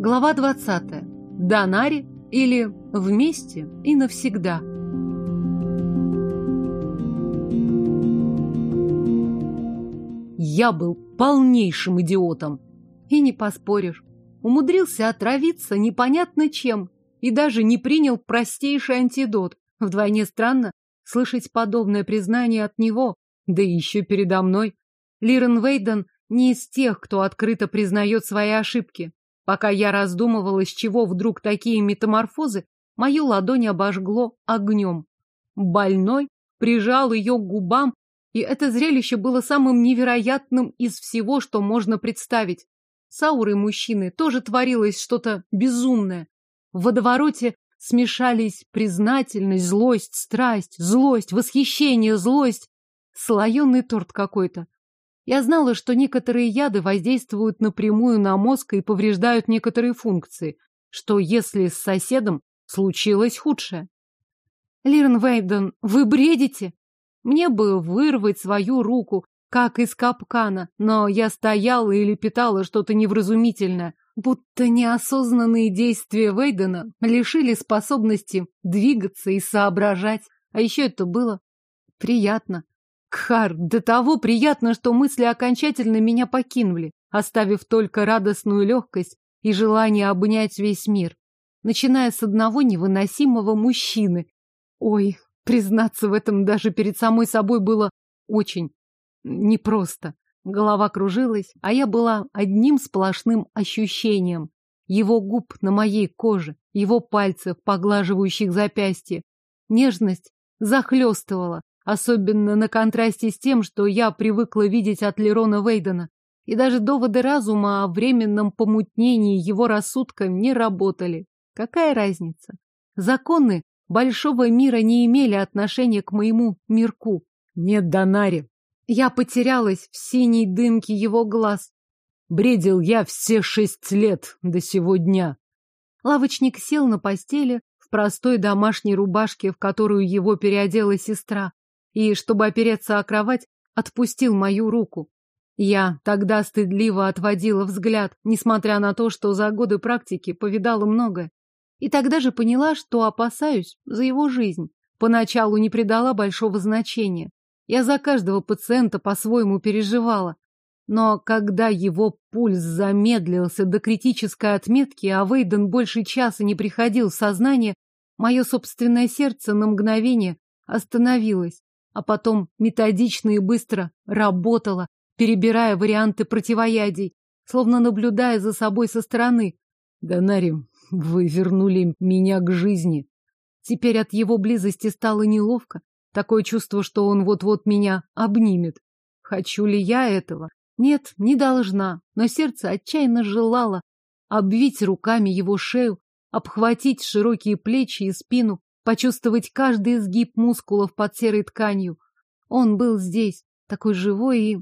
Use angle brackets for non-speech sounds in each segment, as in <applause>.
Глава 20. Донари или вместе и навсегда. Я был полнейшим идиотом. И не поспоришь. Умудрился отравиться непонятно чем и даже не принял простейший антидот. Вдвойне странно слышать подобное признание от него, да еще передо мной. Лирен Вейден не из тех, кто открыто признает свои ошибки. Пока я раздумывала, с чего вдруг такие метаморфозы, мою ладонь обожгло огнем. Больной прижал ее к губам, и это зрелище было самым невероятным из всего, что можно представить. С аурой мужчины тоже творилось что-то безумное. В водовороте смешались признательность, злость, страсть, злость, восхищение, злость. Слоеный торт какой-то. Я знала, что некоторые яды воздействуют напрямую на мозг и повреждают некоторые функции, что если с соседом случилось худшее. Лирен Вейден, вы бредите? Мне бы вырвать свою руку, как из капкана, но я стояла и лепетала что-то невразумительное, будто неосознанные действия Вейдена лишили способности двигаться и соображать. А еще это было приятно. Кхар, до того приятно, что мысли окончательно меня покинули, оставив только радостную легкость и желание обнять весь мир, начиная с одного невыносимого мужчины. Ой, признаться в этом даже перед самой собой было очень непросто. Голова кружилась, а я была одним сплошным ощущением. Его губ на моей коже, его пальцев, поглаживающих запястье. Нежность захлестывала, особенно на контрасте с тем, что я привыкла видеть от Лерона Вейдена. И даже доводы разума о временном помутнении его рассудка не работали. Какая разница? Законы большого мира не имели отношения к моему мирку. Нет, Донари. Я потерялась в синей дымке его глаз. Бредил я все шесть лет до сего дня. Лавочник сел на постели в простой домашней рубашке, в которую его переодела сестра и, чтобы опереться о кровать, отпустил мою руку. Я тогда стыдливо отводила взгляд, несмотря на то, что за годы практики повидала многое. И тогда же поняла, что опасаюсь за его жизнь. Поначалу не придала большого значения. Я за каждого пациента по-своему переживала. Но когда его пульс замедлился до критической отметки, а Вейден больше часа не приходил в сознание, мое собственное сердце на мгновение остановилось а потом методично и быстро работала, перебирая варианты противоядий, словно наблюдая за собой со стороны. Донари, вы вернули меня к жизни. Теперь от его близости стало неловко. Такое чувство, что он вот-вот меня обнимет. Хочу ли я этого? Нет, не должна, но сердце отчаянно желало обвить руками его шею, обхватить широкие плечи и спину, почувствовать каждый изгиб мускулов под серой тканью. Он был здесь, такой живой и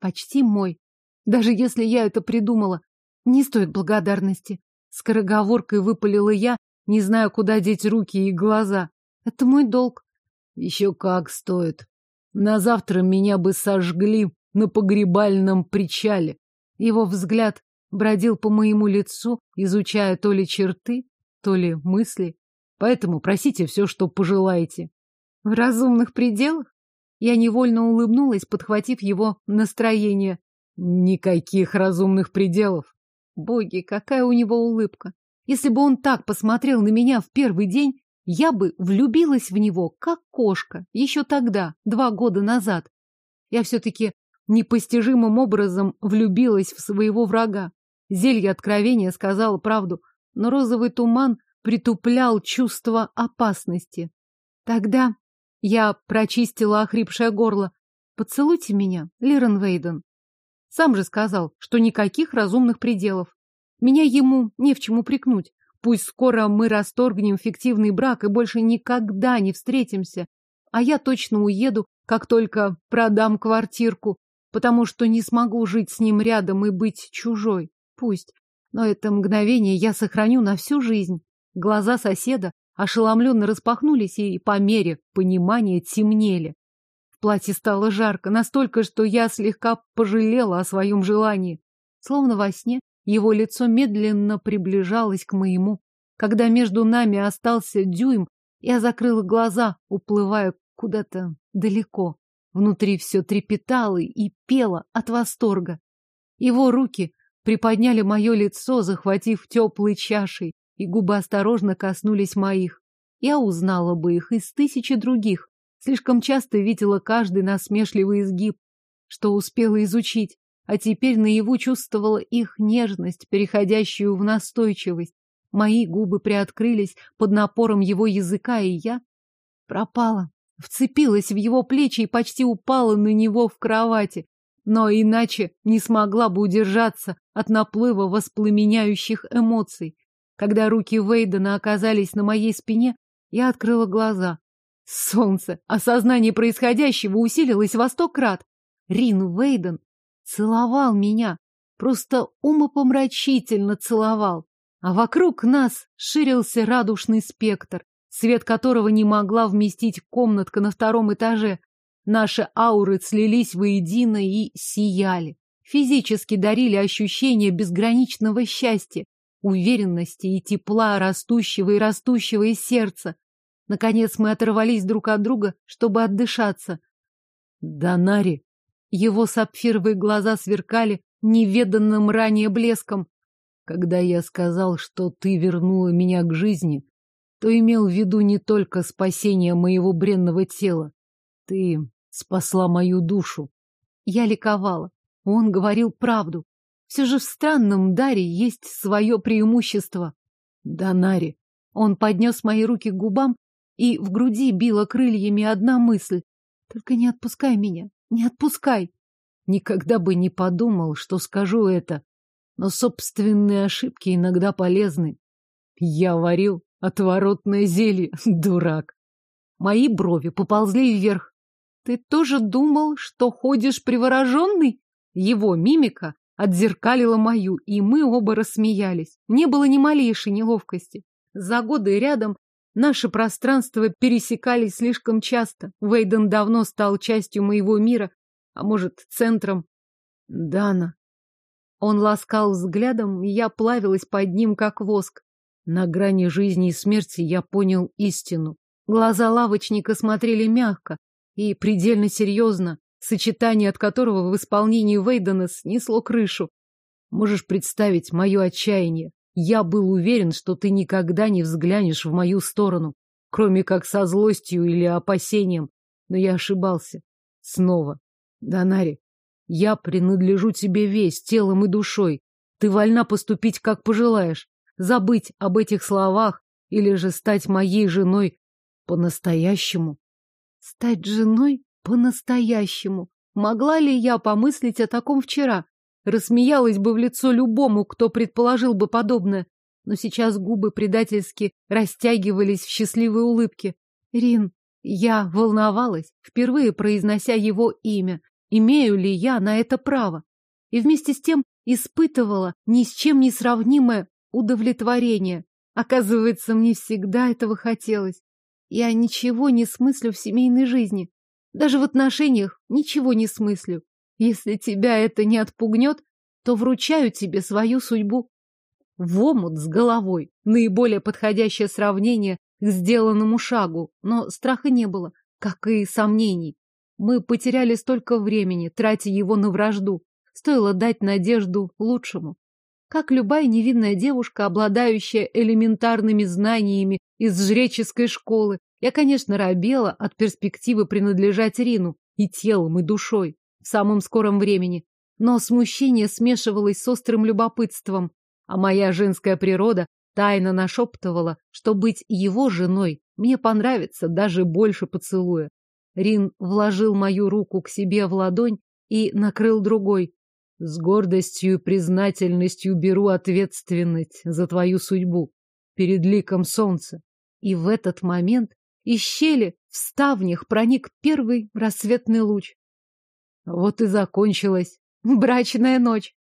почти мой. Даже если я это придумала, не стоит благодарности. Скороговоркой выпалила я, не знаю, куда деть руки и глаза. Это мой долг. Еще как стоит. На завтра меня бы сожгли на погребальном причале. Его взгляд бродил по моему лицу, изучая то ли черты, то ли мысли. Поэтому просите все, что пожелаете. В разумных пределах? Я невольно улыбнулась, подхватив его настроение. Никаких разумных пределов. Боги, какая у него улыбка. Если бы он так посмотрел на меня в первый день, я бы влюбилась в него, как кошка, еще тогда, два года назад. Я все-таки непостижимым образом влюбилась в своего врага. Зелье откровения сказала правду, но розовый туман притуплял чувство опасности. Тогда я прочистила охрипшее горло. «Поцелуйте меня, Лирен Вейден». Сам же сказал, что никаких разумных пределов. Меня ему не в чем упрекнуть. Пусть скоро мы расторгнем фиктивный брак и больше никогда не встретимся. А я точно уеду, как только продам квартирку, потому что не смогу жить с ним рядом и быть чужой. Пусть. Но это мгновение я сохраню на всю жизнь. Глаза соседа ошеломленно распахнулись и по мере понимания темнели. В платье стало жарко, настолько, что я слегка пожалела о своем желании. Словно во сне Его лицо медленно приближалось к моему. Когда между нами остался дюйм, я закрыла глаза, уплывая куда-то далеко. Внутри все трепетало и пело от восторга. Его руки приподняли мое лицо, захватив теплой чашей, и губы осторожно коснулись моих. Я узнала бы их из тысячи других. Слишком часто видела каждый насмешливый изгиб, что успела изучить, а теперь наяву чувствовала их нежность, переходящую в настойчивость. Мои губы приоткрылись под напором его языка, и я пропала, вцепилась в его плечи и почти упала на него в кровати, но иначе не смогла бы удержаться от наплыва воспламеняющих эмоций. Когда руки Вейдена оказались на моей спине, я открыла глаза. Солнце, осознание происходящего усилилось во сто крат. Рин Вейден целовал меня, просто умопомрачительно целовал. А вокруг нас ширился радужный спектр, свет которого не могла вместить комнатка на втором этаже. Наши ауры слились воедино и сияли. Физически дарили ощущение безграничного счастья, уверенности и тепла растущего и растущего из сердца. Наконец мы оторвались друг от друга, чтобы отдышаться. Донари. Его сапфировые глаза сверкали неведанным ранее блеском. Когда я сказал, что ты вернула меня к жизни, то имел в виду не только спасение моего бренного тела. Ты спасла мою душу. Я ликовала. Он говорил правду. Все же в странном даре есть свое преимущество. Донари. Он поднес мои руки к губам, и в груди била крыльями одна мысль. Только не отпускай меня, не отпускай. Никогда бы не подумал, что скажу это. Но собственные ошибки иногда полезны. Я варил отворотное зелье, <laughs> дурак. Мои брови поползли вверх. Ты тоже думал, что ходишь привороженный? Его мимика отзеркалила мою, и мы оба рассмеялись. Не было ни малейшей неловкости. За годы рядом наши пространства пересекались слишком часто. Вейден давно стал частью моего мира, а может, центром. Дана, он ласкал взглядом, и я плавилась под ним, как воск. На грани жизни и смерти я понял истину. Глаза лавочника смотрели мягко и предельно серьезно, сочетание от которого в исполнении Вейдена снесло крышу. Можешь представить мое отчаяние. Я был уверен, что ты никогда не взглянешь в мою сторону, кроме как со злостью или опасением. Но я ошибался. Снова. Донари, я принадлежу тебе весь, телом и душой. Ты вольна поступить, как пожелаешь. Забыть об этих словах или же стать моей женой по-настоящему. Стать женой по-настоящему. Могла ли я помыслить о таком вчера? Рассмеялась бы в лицо любому, кто предположил бы подобное. Но сейчас губы предательски растягивались в счастливой улыбке. Рин, я волновалась, впервые произнося его имя имею ли я на это право. И вместе с тем испытывала ни с чем не сравнимое удовлетворение. Оказывается, мне всегда этого хотелось. Я ничего не смыслю в семейной жизни. Даже в отношениях ничего не смыслю. Если тебя это не отпугнет, то вручаю тебе свою судьбу. В омут с головой. Наиболее подходящее сравнение к сделанному шагу, но страха не было, как и сомнений. Мы потеряли столько времени, тратя его на вражду. Стоило дать надежду лучшему. Как любая невинная девушка, обладающая элементарными знаниями из жреческой школы, я, конечно, робела от перспективы принадлежать Рину и телом, и душой в самом скором времени. Но смущение смешивалось с острым любопытством, а моя женская природа тайно нашептывала, что быть его женой мне понравится даже больше поцелуя. Рин вложил мою руку к себе в ладонь и накрыл другой. С гордостью и признательностью беру ответственность за твою судьбу перед ликом солнца. И в этот момент из щели в ставнях проник первый рассветный луч. Вот и закончилась брачная ночь.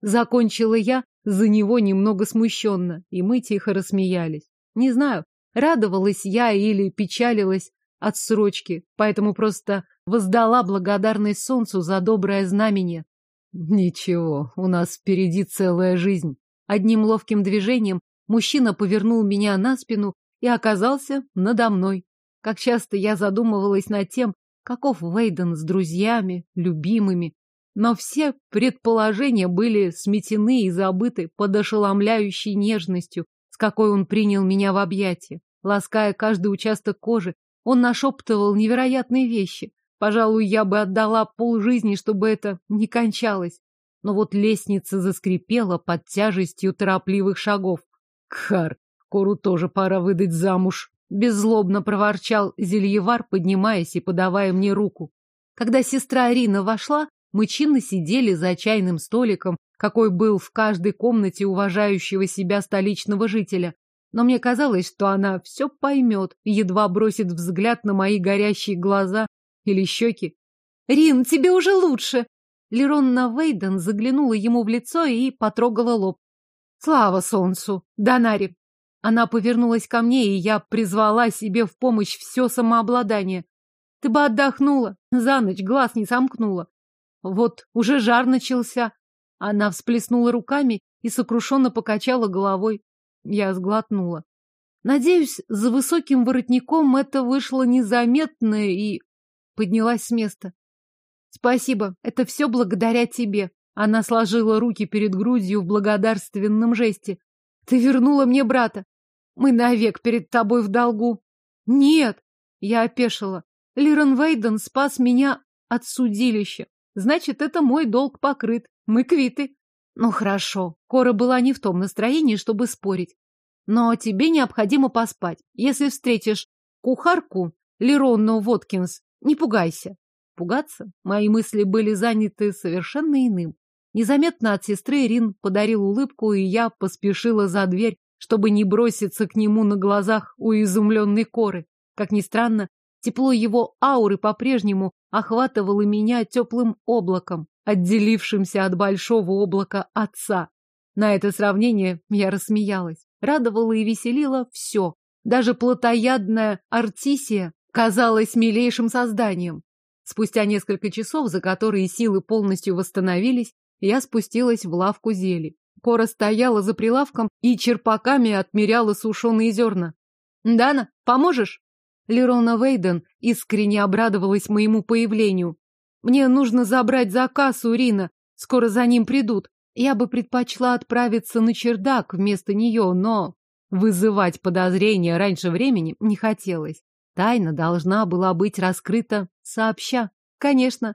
Закончила я за него немного смущенно, и мы тихо рассмеялись. Не знаю, радовалась я или печалилась, отсрочки, поэтому просто воздала благодарность солнцу за доброе знамение. Ничего, у нас впереди целая жизнь. Одним ловким движением мужчина повернул меня на спину и оказался надо мной. Как часто я задумывалась над тем, каков Вейден с друзьями, любимыми, но все предположения были сметены и забыты под ошеломляющей нежностью, с какой он принял меня в объятия. Лаская каждый участок кожи, он нашептывал невероятные вещи. Пожалуй, я бы отдала полжизни, чтобы это не кончалось. Но вот лестница заскрипела под тяжестью торопливых шагов. Кхар, Кору тоже пора выдать замуж. Беззлобно проворчал Зельевар, поднимаясь и подавая мне руку. Когда сестра Арина вошла, мы чинно сидели за чайным столиком, какой был в каждой комнате уважающего себя столичного жителя. Но мне казалось, что она все поймет, едва бросит взгляд на мои горящие глаза или щеки. «Рин, тебе уже лучше!» Леронна Вейден заглянула ему в лицо и потрогала лоб. «Слава солнцу! Донари!» Она повернулась ко мне, и я призвала себе в помощь все самообладание. «Ты бы отдохнула, за ночь глаз не сомкнула. Вот уже жар начался. Она всплеснула руками и сокрушенно покачала головой. Я сглотнула. Надеюсь, за высоким воротником это вышло незаметно и поднялась с места. Спасибо, это все благодаря тебе. Она сложила руки перед грудью в благодарственном жесте. Ты вернула мне брата. Мы навек перед тобой в долгу. Нет, я опешила. Лирен Вейден спас меня от судилища. Значит, это мой долг покрыт. Мы квиты. Ну хорошо. Кора была не в том настроении, чтобы спорить. Но тебе необходимо поспать. Если встретишь кухарку Леронну Воткинс, не пугайся. Пугаться? Мои мысли были заняты совершенно иным. Незаметно от сестры Рин подарил улыбку, и я поспешила за дверь, чтобы не броситься к нему на глазах у изумленной коры. Как ни странно, тепло его ауры по-прежнему охватывало меня теплым облаком, отделившимся от большого облака отца. На это сравнение я рассмеялась. Радовало и веселило все. Даже плотоядная Артисия казалась милейшим созданием. Спустя несколько часов, за которые силы полностью восстановились, я спустилась в лавку зелий. Кора стояла за прилавком и черпаками отмеряла сушеные зерна. «Дана, поможешь?» Лерона Вейден искренне обрадовалась моему появлению. «Мне нужно забрать заказ у Рина. Скоро за ним придут. Я бы предпочла отправиться на чердак вместо нее, но вызывать подозрения раньше времени не хотелось. Тайна должна была быть раскрыта сообща. Конечно.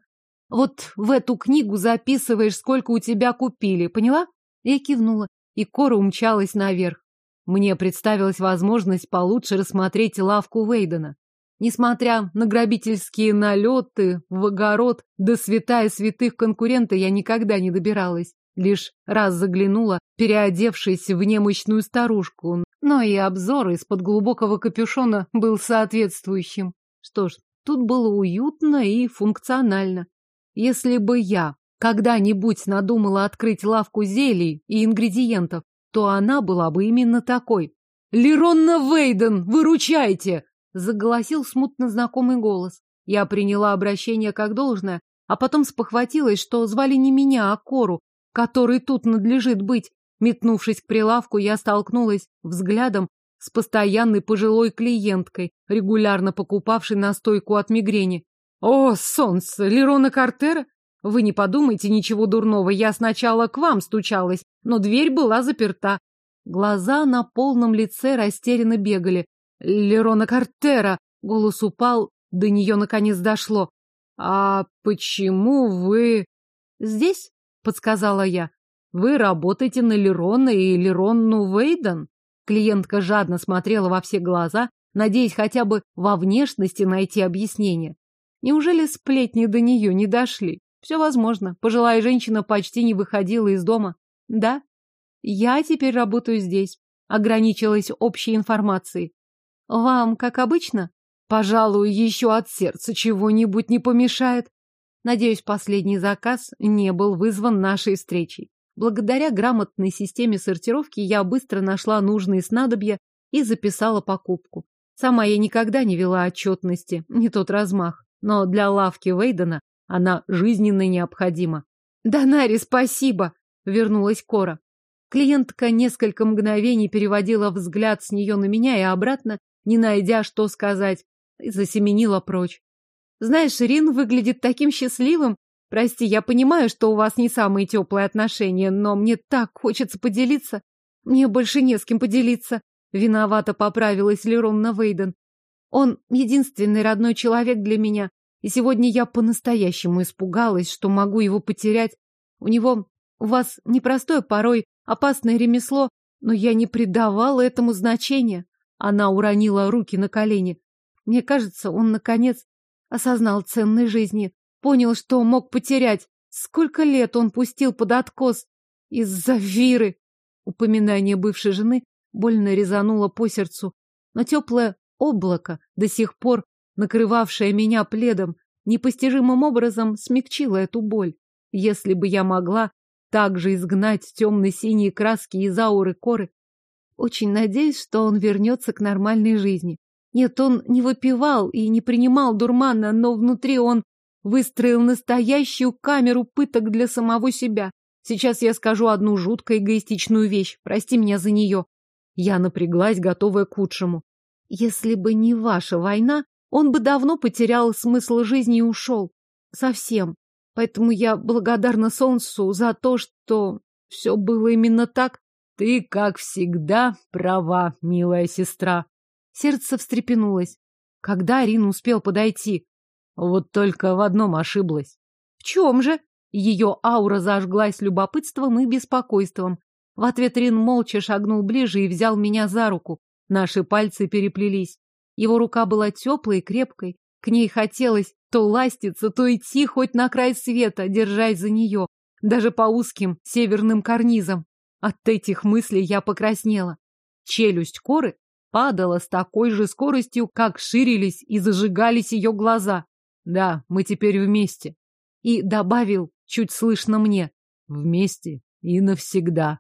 Вот в эту книгу записываешь, сколько у тебя купили, поняла? Я кивнула, и Кора умчалась наверх. Мне представилась возможность получше рассмотреть лавку Вейдена. Несмотря на грабительские налеты в огород до святая святых конкурента я никогда не добиралась. Лишь раз заглянула, переодевшись в немощную старушку, но и обзор из-под глубокого капюшона был соответствующим. Что ж, тут было уютно и функционально. Если бы я когда-нибудь надумала открыть лавку зелий и ингредиентов, то она была бы именно такой. «Леронна Вейден, выручайте!» — заголосил смутно знакомый голос. Я приняла обращение как должное, а потом спохватилась, что звали не меня, а Кору, который тут надлежит быть. Метнувшись к прилавку, я столкнулась взглядом с постоянной пожилой клиенткой, регулярно покупавшей настойку от мигрени. «О, солнце! Лерона Картера? Вы не подумайте ничего дурного, я сначала к вам стучалась, но дверь была заперта». Глаза на полном лице растерянно бегали. «Лерона Картера!» Голос упал, до нее наконец дошло. «А почему вы...» «Здесь?» подсказала я. Вы работаете на Лерона и Леронну Вейден? Клиентка жадно смотрела во все глаза, надеясь хотя бы во внешности найти объяснение. Неужели сплетни до нее не дошли? Все возможно. Пожилая женщина почти не выходила из дома. Да, я теперь работаю здесь. Ограничилась общей информацией. Вам, как обычно? Пожалуй, еще от сердца чего-нибудь не помешает. Надеюсь, последний заказ не был вызван нашей встречей. Благодаря грамотной системе сортировки я быстро нашла нужные снадобья и записала покупку. Сама я никогда не вела отчетности, не тот размах, но для лавки Вейдена она жизненно необходима. Донари, спасибо, вернулась Кора. Клиентка несколько мгновений переводила взгляд с нее на меня и обратно, не найдя, что сказать, и засеменила прочь. Знаешь, Рин выглядит таким счастливым. Прости, я понимаю, что у вас не самые теплые отношения, но мне так хочется поделиться. Мне больше не с кем поделиться. Виновато поправилась Леронна Вейден. Он единственный родной человек для меня, и сегодня я по-настоящему испугалась, что могу его потерять. У него, у вас непростое порой, опасное ремесло, но я не придавала этому значения. Она уронила руки на колени. Мне кажется, он, наконец, осознал ценной жизни, понял, что мог потерять. Сколько лет он пустил под откос из-за Виры. Упоминание бывшей жены больно резануло по сердцу, но теплое облако, до сих пор накрывавшее меня пледом, непостижимым образом смягчило эту боль. Если бы я могла также изгнать темно-синие краски из ауры коры, очень надеюсь, что он вернется к нормальной жизни. Нет, он не выпивал и не принимал дурмана, но внутри он выстроил настоящую камеру пыток для самого себя. Сейчас я скажу одну жутко эгоистичную вещь. Прости меня за нее. Я напряглась, готовая к худшему. Если бы не ваша война, он бы давно потерял смысл жизни и ушел. Совсем. Поэтому я благодарна Солнцу за то, что все было именно так. Ты, как всегда, права, милая сестра. Сердце встрепенулось. Когда Рин успел подойти? Вот только в одном ошиблась. В чем же? Ее аура зажглась любопытством и беспокойством. В ответ Рин молча шагнул ближе и взял меня за руку. Наши пальцы переплелись. Его рука была теплой и крепкой. К ней хотелось то ластиться, то идти хоть на край света, держась за нее, даже по узким северным карнизам. От этих мыслей я покраснела. Челюсть коры падала с такой же скоростью, как ширились и зажигались ее глаза. Да, мы теперь вместе. И добавил, чуть слышно мне, вместе и навсегда.